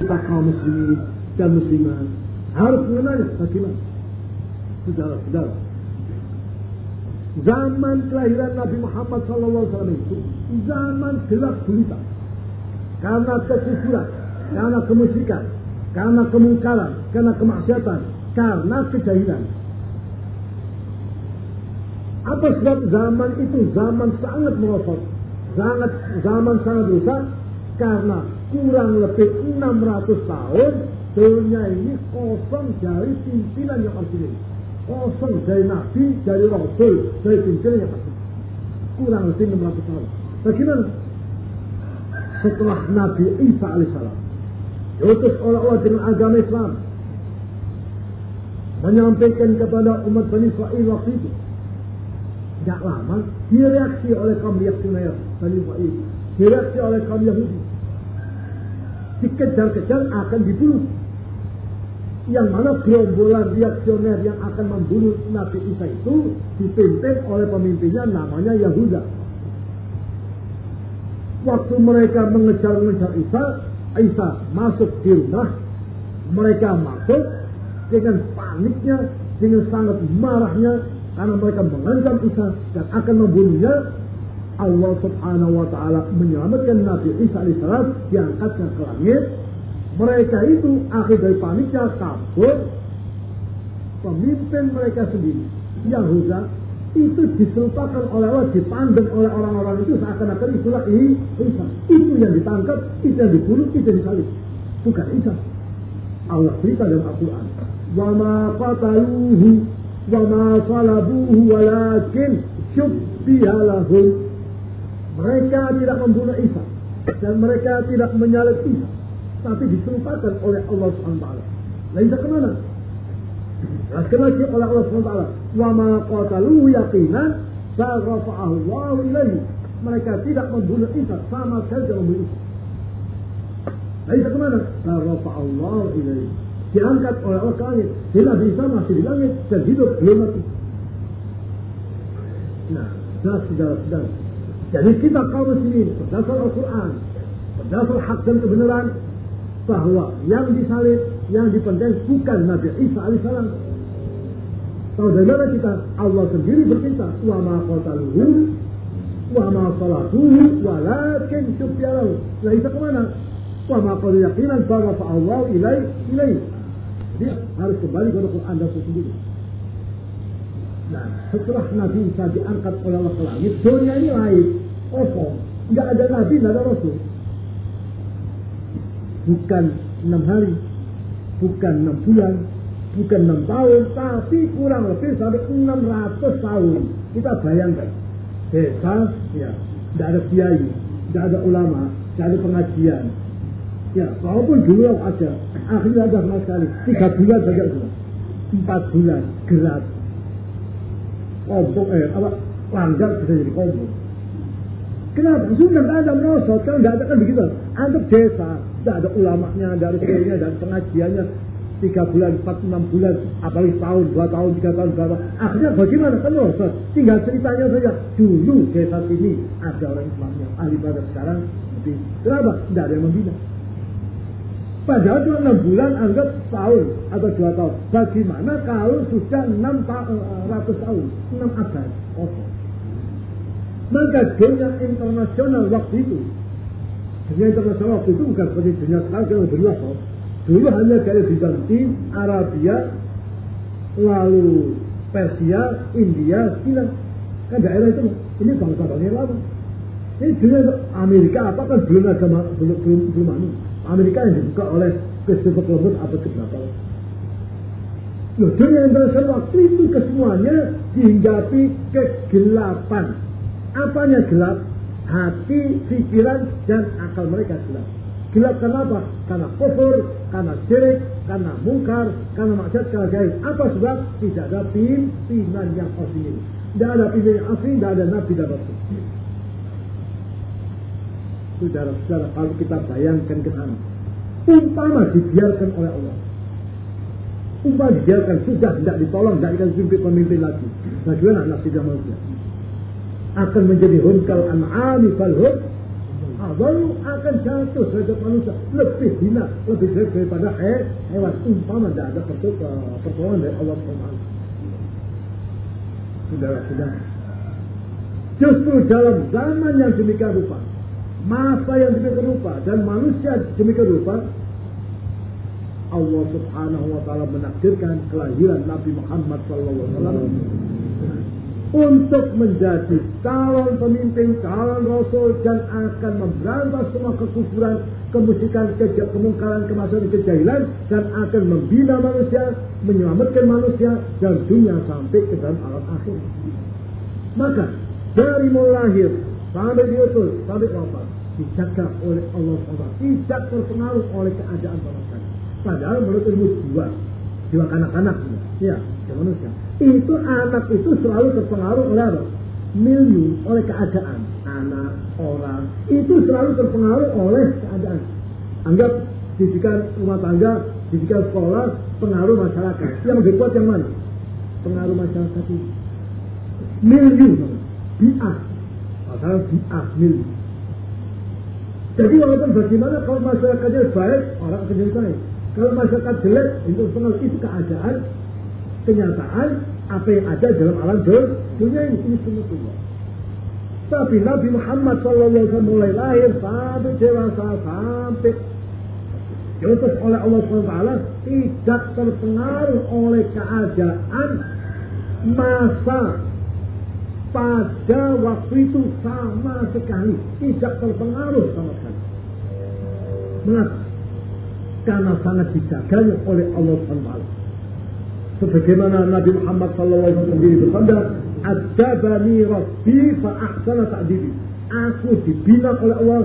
kita kaum muslimin dan muslimat harus mengenalnya bagaimana saudara-saudara zaman kelahiran Nabi Muhammad SAW itu zaman gelap gulita. Karena kekufuran, karena kemusyrikan, karena kemungkaran, karena kemaksiatan, karena kejahilan. Apa sebab zaman itu? Zaman sangat merosot, sangat zaman sangat rusak karena kurang lebih 600 tahun dunia ini kosong dari pimpinan yang asli. Kosong dari nabi, dari rasul, dari pimpinan yang asli. Kurang lebih 600 tahun. Bagaimana? Setelah Nabi Isa alaihissalam diutus oleh Allah dengan agama Islam menyampaikan kepada umat Bani Israel waktu itu tidak lama direaksi oleh kaum reaksioner Bani Israel direaksi oleh kaum Yahudi dikejar-kejar akan dibunuh yang mana gerombolan reaksioner yang akan membunuh Nabi Isa itu dipimpin oleh pemimpinnya namanya Yahuda. Waktu mereka mengejar-ngejar Isa, Isa masuk di rumah, mereka masuk dengan paniknya, dengan sangat marahnya, karena mereka mengancam Isa dan akan membunuhnya. Allah subhanahu wa ta'ala menyelamatkan Nabi Isa alaihissalam diangkatnya ke langit. Mereka itu akhir dari paniknya kabur. Pemimpin mereka sendiri Yahuda itu diserupakan oleh Allah dipandang oleh orang-orang itu seakan-akan itulah Isa. Itu yang ditangkap itu yang dibunuh itu yang disalib. Bukan Isa. Allah cerita dalam Al-Quran. Qataluhu wa ma salabuhu walakin syubbiha lahum mereka tidak membunuh Isa dan mereka tidak menyalib Isa tapi diserupakan oleh Allah SWT. Lain tak ke mana? Jelaskan lagi oleh Allah SWT. Wa ma qataluhu yaqinan Allah ilaihi. Mereka tidak membunuh Isa sama tidak membunuh Isa. Lain tak ke mana? Sarrafa'ahu Allah ilaihi. Diangkat oleh Allah ke langit. Isa masih di langit dan hidup belum mati. Nah, saudara-saudara. Jadi kita kaum muslimin berdasar Al-Quran, berdasar hak dan kebenaran, bahwa yang disalib, yang dipendeng bukan Nabi Isa alaihissalam. Tahu dari mana kita? Allah sendiri berkata, wa ma qataluhu wa ma salatuhu walakin syubbiyalahu. Lah itu ke mana? Wa ma qalu yaqinan Allah ilai ilai. Jadi harus kembali kepada Quran dan sendiri. Nah, setelah Nabi Isa diangkat oleh Allah ke langit, dunia ini lain. Kosong. Nggak ada Nabi, nggak ada Rasul bukan enam hari, bukan enam bulan, bukan enam tahun, tapi kurang lebih sampai enam ratus tahun. Kita bayangkan, desa, ya, tidak ada kiai, tidak ada ulama, tidak ada pengajian. Ya, walaupun dulu ada, akhirnya ada sama sekali, tiga bulan saja empat bulan, gerak, kompok, eh, apa, langgar bisa jadi kompok. Kenapa? Tidak ada merosot, kan tidak ada kan begitu. Antuk desa, tidak ada ulamanya, tidak ada kiainya, ada pengajiannya. Tiga bulan, empat, enam bulan, apalagi tahun, dua tahun, tiga tahun, berapa. Akhirnya bagaimana? Kan merosot. Tinggal ceritanya saja. Dulu desa sini ada orang Islam yang ahli pada sekarang. Tapi kenapa? Tidak ada yang membina. Padahal cuma enam bulan anggap tahun atau dua tahun. Bagaimana kalau sudah enam ratus tahun, enam abad kosong. Maka dunia internasional waktu itu, dunia internasional waktu itu bukan seperti dunia sekarang yang berluas. Dulu hanya dari Bizantin, Arabia, lalu Persia, India, China. Kan daerah itu, ini bangsa-bangsa lama. Ini dunia Amerika apa kan belum ada belum belum belum. Amerika yang dibuka oleh Christopher Columbus abad ke-berapa. Loh, dunia internasional waktu itu kesemuanya dihinggapi kegelapan. Apanya gelap? Hati, pikiran, dan akal mereka gelap. Gelap kenapa? Karena kufur, karena syirik, karena mungkar, karena maksiat, karena jahil. Apa sebab? Tidak ada pimpinan yang asli. Tidak ada pimpinan yang asli, tidak ada nabi dan rasul. Saudara-saudara, kalau kita bayangkan ke sana, umpama dibiarkan oleh Allah, umpama dibiarkan sudah tidak ditolong, tidak dikasih pimpin pemimpin lagi. Bagaimana nasib manusia? Akan menjadi hunkal an'ami fal Baru akan jatuh terhadap manusia lebih hina, lebih jelek daripada hewan. Umpama tidak ada pertolongan dari Allah SWT. Saudara-saudara, justru dalam zaman yang demikian rupa, masa yang demikian rupa, dan manusia demikian rupa, Allah Subhanahu wa taala menakdirkan kelahiran Nabi Muhammad sallallahu alaihi untuk menjadi calon pemimpin, calon rasul dan akan memberantas semua kekufuran, kemusikan, kemungkaran, kemasan, kejahilan dan akan membina manusia, menyelamatkan manusia dan dunia sampai ke dalam alam akhir. Maka dari mulai lahir sampai diutus sampai wafat dijaga oleh Allah SWT, tidak terpengaruh oleh keadaan manusia. Padahal menurut ilmu jiwa, jiwa kanak-kanak, ya, jiwa manusia. Itu anak itu selalu terpengaruh oleh apa? Miliun, oleh keadaan. Anak, orang, itu selalu terpengaruh oleh keadaan. Anggap didikan rumah tangga, didikan sekolah, pengaruh masyarakat. Yang lebih kuat yang mana? Pengaruh masyarakat itu. Miliun, bi'ah. Masalah bi'ah, miliun. Jadi walaupun bagaimana kalau masyarakatnya baik, orang akan baik. Kalau masyarakat jelek, itu pengaruh itu keadaan, kenyataan, apa yang ada dalam alam dunia ini. Ini semua Tapi Nabi Muhammad SAW mulai lahir sampai dewasa, sampai diutus oleh Allah SWT tidak terpengaruh oleh keadaan masa pada waktu itu sama sekali tidak terpengaruh sama sekali. Mengapa? karena sangat dijaganya oleh Allah SWT. Sebagaimana Nabi Muhammad SAW sendiri bersabda, Adabani Rabbi fa'ahsana ta'dibi. Aku dibina oleh Allah,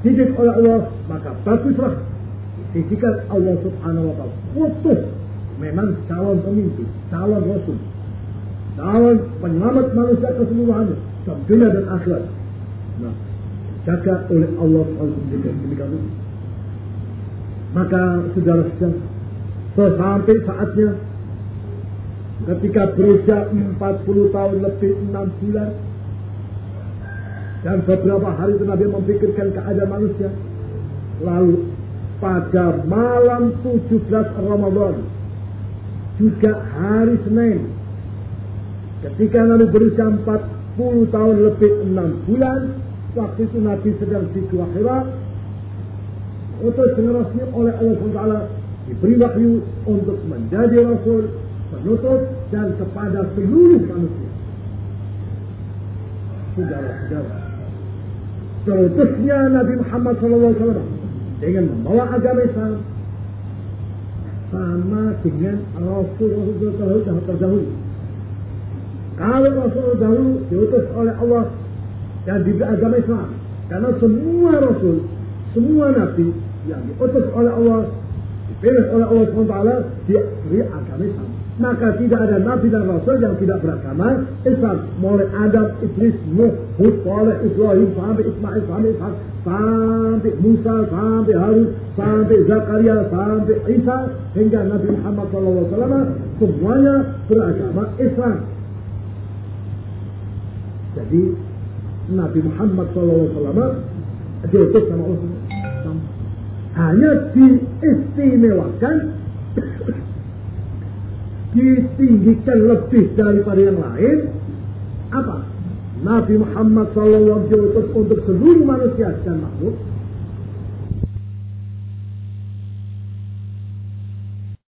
didik oleh Allah, maka baguslah didikan Allah Subhanahu wa taala. Utuh memang calon pemimpin, calon rasul, calon penyelamat manusia keseluruhannya, dunia dan akhirat. Nah, jaga oleh Allah SWT maka saudara-saudara, sampai saatnya ketika berusia 40 tahun lebih 6 bulan dan beberapa hari itu Nabi memikirkan keadaan manusia. Lalu pada malam 17 Ramadan juga hari Senin ketika Nabi berusia 40 tahun lebih 6 bulan waktu itu Nabi sedang di Gua Hira utus dengan oleh Allah SWT diberi wahyu untuk menjadi rasul, penutup dan kepada seluruh manusia. Saudara-saudara, terutusnya Nabi Muhammad SAW dengan membawa agama Islam sama dengan Rasul-Rasul terdahulu. Kalau Rasul dahulu diutus oleh Allah dan diberi agama Islam, karena semua Rasul, semua Nabi yang diutus oleh Allah, dipilih oleh Allah SWT, dia beri agama Islam. Maka tidak ada Nabi dan Rasul yang tidak beragama Islam. Mulai Adam, Iblis, Nuh, Hud, Saleh, Ibrahim, sampai Ismail, sampai Ishak, sampai Musa, sampai Harun, sampai Zakaria, sampai Isa, hingga Nabi Muhammad SAW, semuanya beragama Islam. Jadi Nabi Muhammad SAW diutus sama Allah. Hanya diistimewakan ditinggikan lebih daripada yang lain. Apa? Nabi Muhammad SAW diutus untuk seluruh manusia dan makhluk